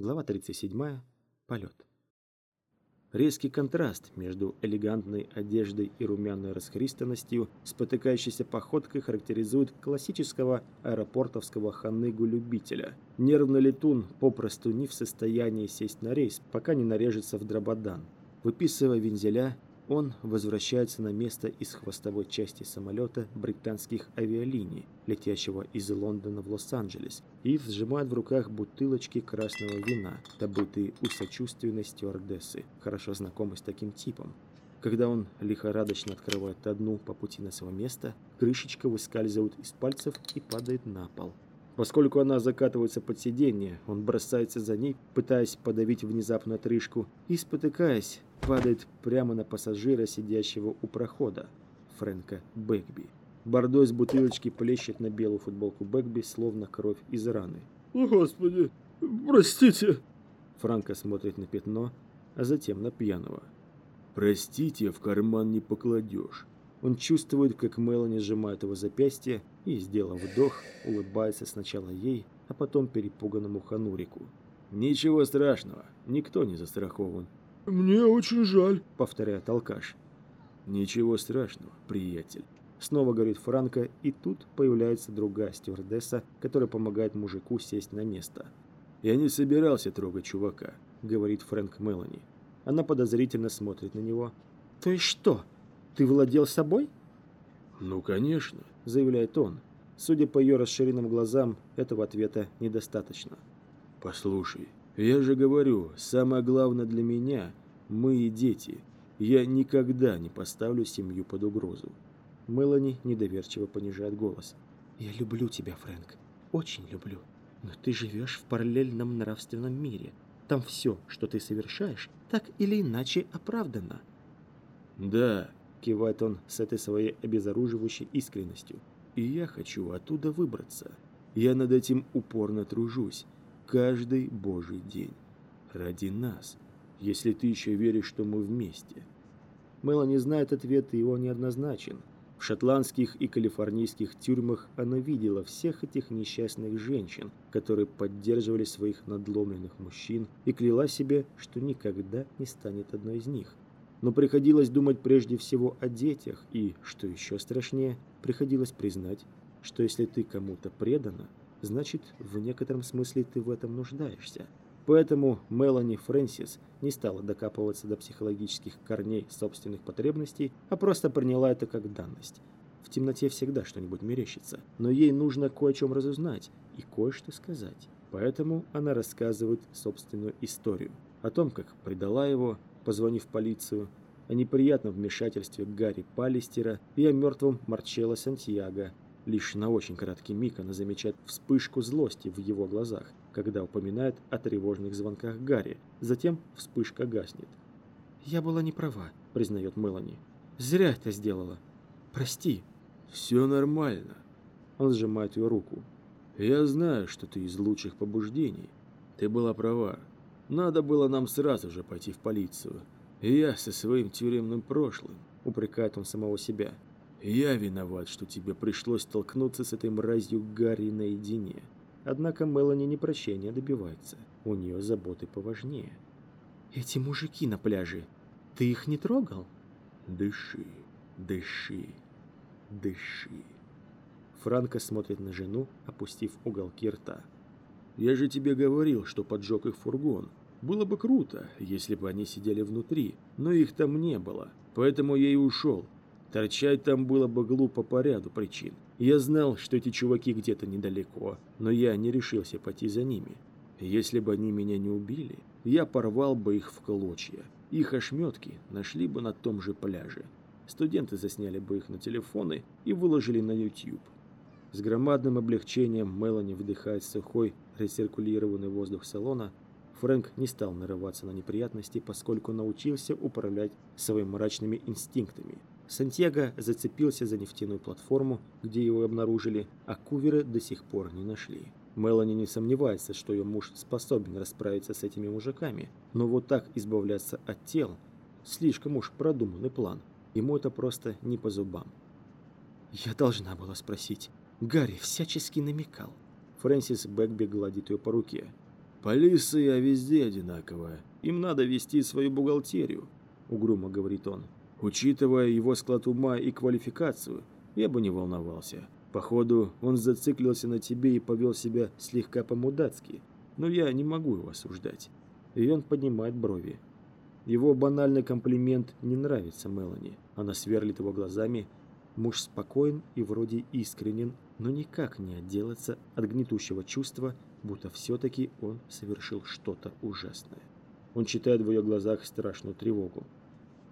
Глава 37. Полет. Резкий контраст между элегантной одеждой и румяной расхристанностью, спотыкающейся походкой характеризует классического аэропортовского ханыгу-любителя. Нервный летун попросту не в состоянии сесть на рейс, пока не нарежется в дрободан. Выписывая вензеля, он возвращается на место из хвостовой части самолета британских авиалиний, летящего из Лондона в Лос-Анджелес, и сжимает в руках бутылочки красного вина, добытые у сочувственной стюардессы, хорошо знакомой с таким типом. Когда он лихорадочно открывает одну по пути на свое место, крышечка выскальзывает из пальцев и падает на пол. Поскольку она закатывается под сиденье, он бросается за ней, пытаясь подавить внезапно отрыжку, и, спотыкаясь, падает прямо на пассажира, сидящего у прохода, Фрэнка Бэкби. Бордо из бутылочки плещет на белую футболку Бэкби, словно кровь из раны. «О, Господи, простите!» Франко смотрит на пятно, а затем на пьяного. «Простите, в карман не покладешь». Он чувствует, как Мелани сжимает его запястье и, сделав вдох, улыбается сначала ей, а потом перепуганному Ханурику. «Ничего страшного, никто не застрахован. «Мне очень жаль», — повторяет алкаш. «Ничего страшного, приятель». Снова говорит Франко, и тут появляется другая стюардесса, которая помогает мужику сесть на место. «Я не собирался трогать чувака», — говорит Фрэнк Мелани. Она подозрительно смотрит на него. «То есть что? Ты владел собой?» «Ну, конечно», — заявляет он. Судя по ее расширенным глазам, этого ответа недостаточно. «Послушай, я же говорю, самое главное для меня – мы и дети. Я никогда не поставлю семью под угрозу. Мелани недоверчиво понижает голос. «Я люблю тебя, Фрэнк. Очень люблю. Но ты живешь в параллельном нравственном мире. Там все, что ты совершаешь, так или иначе оправдано». «Да», – кивает он с этой своей обезоруживающей искренностью. «И я хочу оттуда выбраться. Я над этим упорно тружусь каждый божий день. Ради нас, если ты еще веришь, что мы вместе. Мелани знает ответ, и его неоднозначен. В шотландских и калифорнийских тюрьмах она видела всех этих несчастных женщин, которые поддерживали своих надломленных мужчин, и кляла себе, что никогда не станет одной из них. Но приходилось думать прежде всего о детях, и, что еще страшнее, приходилось признать, что если ты кому-то предана, значит, в некотором смысле ты в этом нуждаешься. Поэтому Мелани Фрэнсис не стала докапываться до психологических корней собственных потребностей, а просто приняла это как данность. В темноте всегда что-нибудь мерещится, но ей нужно кое о чем разузнать и кое-что сказать. Поэтому она рассказывает собственную историю о том, как предала его, позвонив полицию, о неприятном вмешательстве Гарри Палистера и о мертвом Марчелло Сантьяго, Лишь на очень краткий миг она замечает вспышку злости в его глазах, когда упоминает о тревожных звонках Гарри. Затем вспышка гаснет. «Я была не права», — признает Мелани. «Зря это сделала. Прости». «Все нормально». Он сжимает ее руку. «Я знаю, что ты из лучших побуждений. Ты была права. Надо было нам сразу же пойти в полицию. Я со своим тюремным прошлым», — упрекает он самого себя. Я виноват, что тебе пришлось столкнуться с этой мразью Гарри наедине. Однако Мелани не прощения добивается. У нее заботы поважнее. Эти мужики на пляже, ты их не трогал? Дыши, дыши, дыши. Франко смотрит на жену, опустив уголки рта. Я же тебе говорил, что поджег их фургон. Было бы круто, если бы они сидели внутри, но их там не было. Поэтому я и ушел, Торчать там было бы глупо по ряду причин. Я знал, что эти чуваки где-то недалеко, но я не решился пойти за ними. Если бы они меня не убили, я порвал бы их в клочья. Их ошметки нашли бы на том же пляже. Студенты засняли бы их на телефоны и выложили на YouTube. С громадным облегчением Мелани вдыхает сухой, рециркулированный воздух салона. Фрэнк не стал нарываться на неприятности, поскольку научился управлять своими мрачными инстинктами – Сантьяго зацепился за нефтяную платформу, где его обнаружили, а куверы до сих пор не нашли. Мелани не сомневается, что ее муж способен расправиться с этими мужиками, но вот так избавляться от тел – слишком уж продуманный план. Ему это просто не по зубам. «Я должна была спросить. Гарри всячески намекал». Фрэнсис Бэкби гладит ее по руке. Полиция везде одинаковая. Им надо вести свою бухгалтерию, угрюмо говорит он. Учитывая его склад ума и квалификацию, я бы не волновался. Походу, он зациклился на тебе и повел себя слегка по-мудацки. Но я не могу его осуждать. И он поднимает брови. Его банальный комплимент не нравится Мелани. Она сверлит его глазами. Муж спокоен и вроде искренен, но никак не отделаться от гнетущего чувства, будто все-таки он совершил что-то ужасное. Он читает в ее глазах страшную тревогу.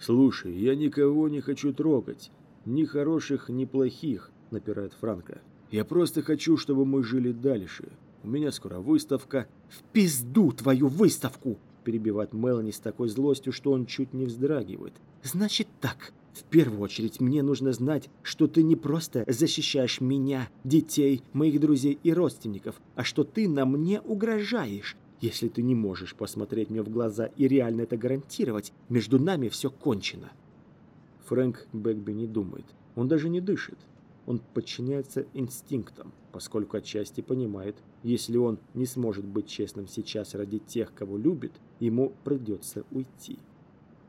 «Слушай, я никого не хочу трогать. Ни хороших, ни плохих», – напирает Франко. «Я просто хочу, чтобы мы жили дальше. У меня скоро выставка». «В пизду твою выставку!» – перебивает Мелани с такой злостью, что он чуть не вздрагивает. «Значит так, в первую очередь мне нужно знать, что ты не просто защищаешь меня, детей, моих друзей и родственников, а что ты на мне угрожаешь. Если ты не можешь посмотреть мне в глаза и реально это гарантировать, между нами все кончено. Фрэнк Бэгби не думает. Он даже не дышит. Он подчиняется инстинктам, поскольку отчасти понимает, если он не сможет быть честным сейчас ради тех, кого любит, ему придется уйти.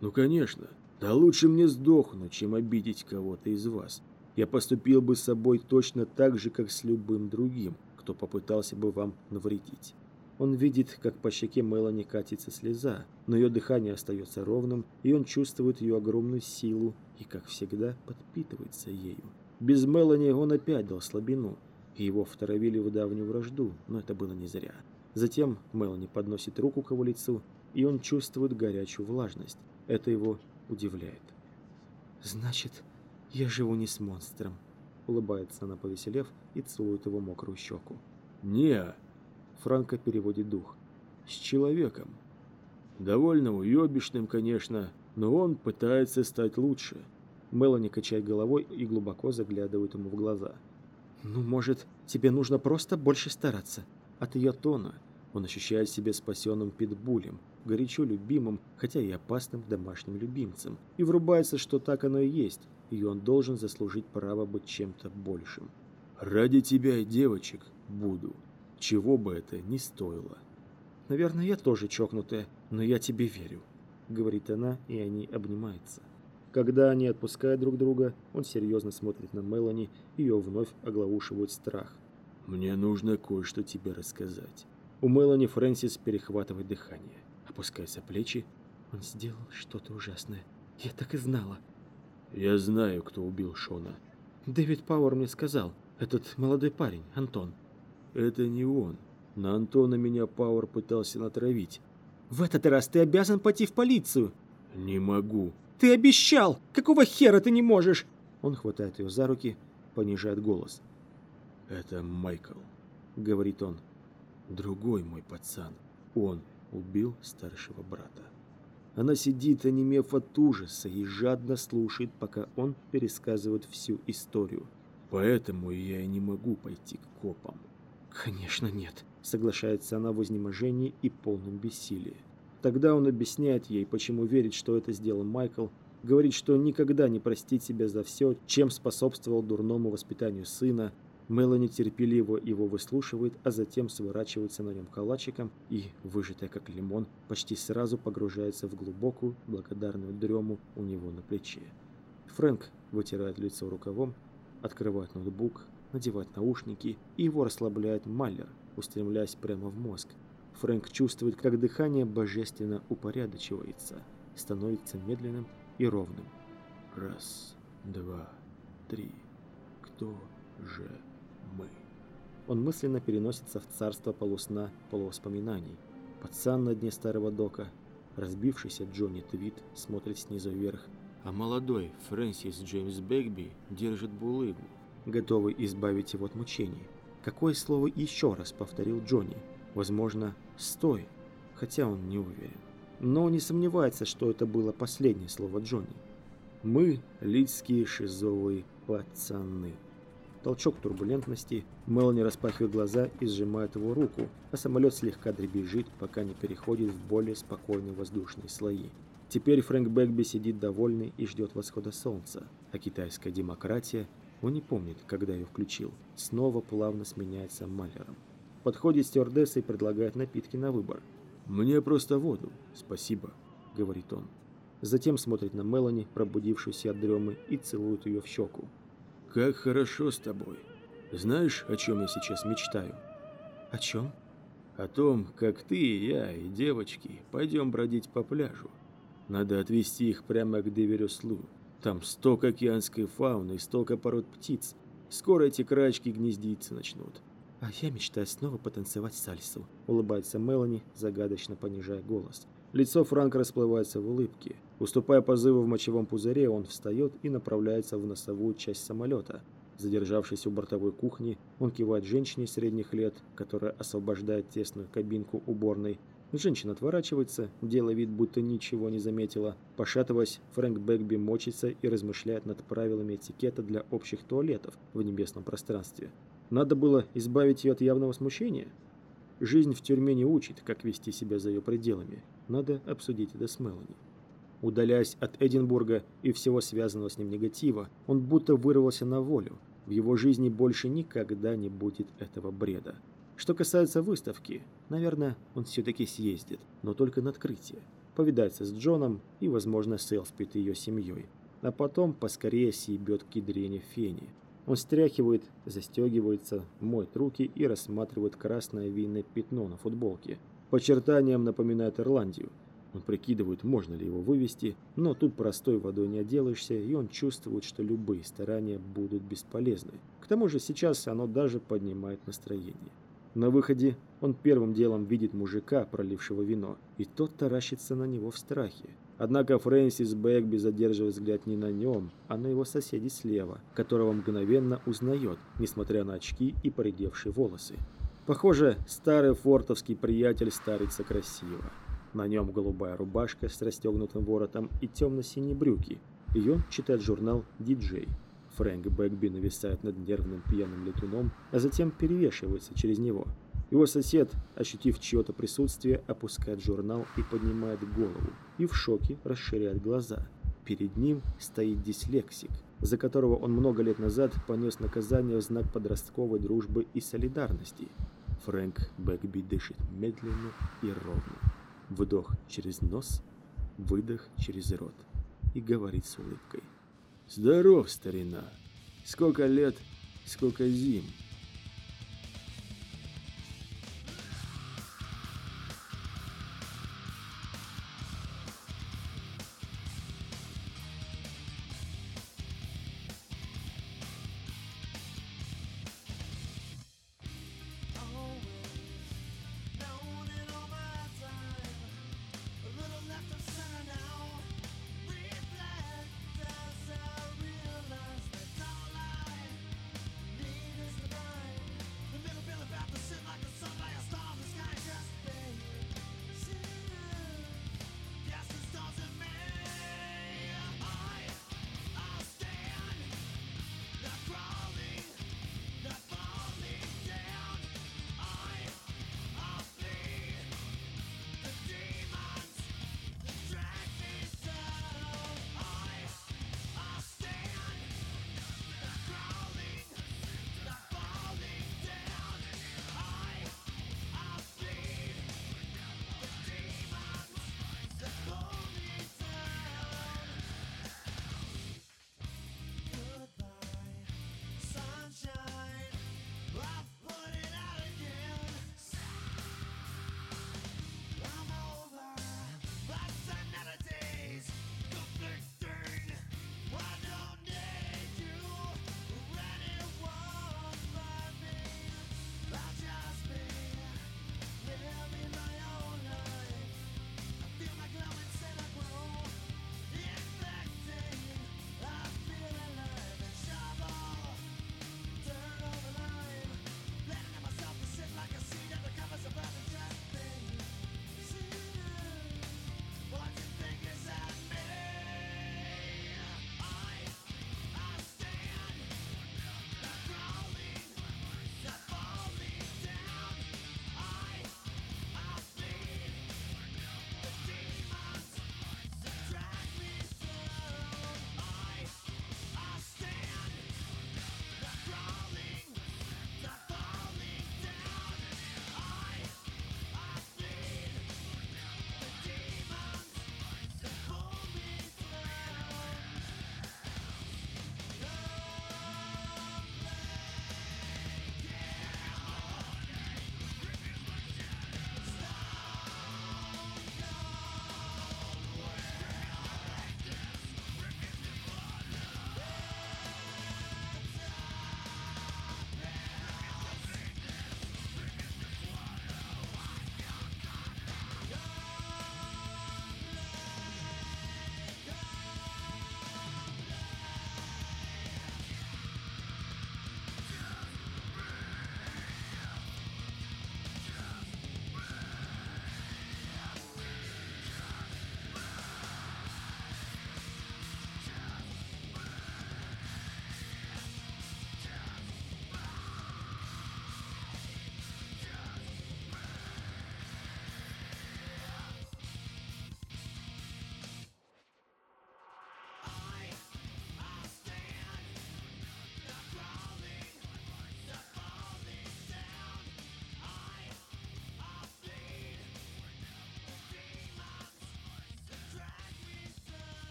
Ну, конечно. Да лучше мне сдохнуть, чем обидеть кого-то из вас. Я поступил бы с собой точно так же, как с любым другим, кто попытался бы вам навредить. Он видит, как по щеке Мелани катится слеза, но ее дыхание остается ровным, и он чувствует ее огромную силу и, как всегда, подпитывается ею. Без Мелани он опять дал слабину, и его второвили в давнюю вражду, но это было не зря. Затем Мелани подносит руку к его лицу, и он чувствует горячую влажность. Это его удивляет. «Значит, я живу не с монстром», — улыбается она, повеселев, и целует его мокрую щеку. «Не, Франко переводит дух. «С человеком. Довольно уебищным, конечно, но он пытается стать лучше». Мелани качает головой и глубоко заглядывает ему в глаза. «Ну, может, тебе нужно просто больше стараться?» От ее тона он ощущает себя спасенным питбулем, горячо любимым, хотя и опасным домашним любимцем, и врубается, что так оно и есть, и он должен заслужить право быть чем-то большим. «Ради тебя девочек буду», чего бы это ни стоило. «Наверное, я тоже чокнутая, но я тебе верю», — говорит она, и они обнимаются. Когда они отпускают друг друга, он серьезно смотрит на Мелани, ее вновь оглаушивает страх. «Мне нужно кое-что тебе рассказать». У Мелани Фрэнсис перехватывает дыхание. Опускаются плечи. Он сделал что-то ужасное. Я так и знала. Я знаю, кто убил Шона. Дэвид Пауэр мне сказал. Этот молодой парень, Антон. Это не он. На Антона меня Пауэр пытался натравить. В этот раз ты обязан пойти в полицию. Не могу. Ты обещал! Какого хера ты не можешь? Он хватает ее за руки, понижает голос. Это Майкл, говорит он. Другой мой пацан. Он убил старшего брата. Она сидит, онемев от ужаса, и жадно слушает, пока он пересказывает всю историю. Поэтому я и не могу пойти к копам. «Конечно нет», — соглашается она в изнеможении и полном бессилии. Тогда он объясняет ей, почему верит, что это сделал Майкл, говорит, что никогда не простит себя за все, чем способствовал дурному воспитанию сына. Мелани терпеливо его выслушивает, а затем сворачивается на нем калачиком и, выжатая как лимон, почти сразу погружается в глубокую, благодарную дрему у него на плече. Фрэнк вытирает лицо рукавом, открывает ноутбук, надевать наушники, и его расслабляет Маллер, устремляясь прямо в мозг. Фрэнк чувствует, как дыхание божественно упорядочивается, становится медленным и ровным. Раз, два, три. Кто же мы? Он мысленно переносится в царство полусна полувоспоминаний. Пацан на дне старого дока, разбившийся Джонни Твит смотрит снизу вверх, а молодой Фрэнсис Джеймс Бэгби держит булыгу, готовый избавить его от мучений. Какое слово еще раз повторил Джонни? Возможно, «стой», хотя он не уверен. Но не сомневается, что это было последнее слово Джонни. Мы – лидские шизовые пацаны. Толчок турбулентности, Мелани распахивает глаза и сжимает его руку, а самолет слегка дребезжит, пока не переходит в более спокойные воздушные слои. Теперь Фрэнк Бэгби сидит довольный и ждет восхода солнца, а китайская демократия он не помнит, когда ее включил. Снова плавно сменяется Малером. Подходит стюардесса и предлагает напитки на выбор. «Мне просто воду, спасибо», — говорит он. Затем смотрит на Мелани, пробудившуюся от дремы, и целует ее в щеку. «Как хорошо с тобой. Знаешь, о чем я сейчас мечтаю?» «О чем?» «О том, как ты, я и девочки пойдем бродить по пляжу. Надо отвезти их прямо к Деверюслу. Там столько океанской фауны и столько пород птиц. Скоро эти крачки гнездиться начнут. «А я мечтаю снова потанцевать сальсу», — улыбается Мелани, загадочно понижая голос. Лицо Франка расплывается в улыбке. Уступая позыву в мочевом пузыре, он встает и направляется в носовую часть самолета. Задержавшись у бортовой кухни, он кивает женщине средних лет, которая освобождает тесную кабинку уборной. Женщина отворачивается, делая вид, будто ничего не заметила. Пошатываясь, Фрэнк Бэкби мочится и размышляет над правилами этикета для общих туалетов в небесном пространстве. Надо было избавить ее от явного смущения. Жизнь в тюрьме не учит, как вести себя за ее пределами. Надо обсудить это с Мелани. Удаляясь от Эдинбурга и всего связанного с ним негатива, он будто вырвался на волю. В его жизни больше никогда не будет этого бреда. Что касается выставки, наверное, он все-таки съездит, но только на открытие. Повидается с Джоном и, возможно, с Элспит и ее семьей. А потом поскорее съебет к ядрене фени. Он стряхивает, застегивается, моет руки и рассматривает красное винное пятно на футболке. По чертаниям напоминает Ирландию. Он прикидывает, можно ли его вывести, но тут простой водой не отделаешься, и он чувствует, что любые старания будут бесполезны. К тому же сейчас оно даже поднимает настроение. На выходе он первым делом видит мужика, пролившего вино, и тот таращится на него в страхе. Однако Фрэнсис Бэкби задерживает взгляд не на нем, а на его соседей слева, которого мгновенно узнает, несмотря на очки и поредевшие волосы. Похоже, старый фортовский приятель старится красиво. На нем голубая рубашка с расстегнутым воротом и темно-синие брюки. Ее читает журнал «Диджей». Фрэнк Бэкби нависает над нервным пьяным летуном, а затем перевешивается через него – его сосед, ощутив чье-то присутствие, опускает журнал и поднимает голову, и в шоке расширяет глаза. Перед ним стоит дислексик, за которого он много лет назад понес наказание в знак подростковой дружбы и солидарности. Фрэнк Бэкби дышит медленно и ровно. Вдох через нос, выдох через рот. И говорит с улыбкой. «Здоров, старина! Сколько лет, сколько зим!»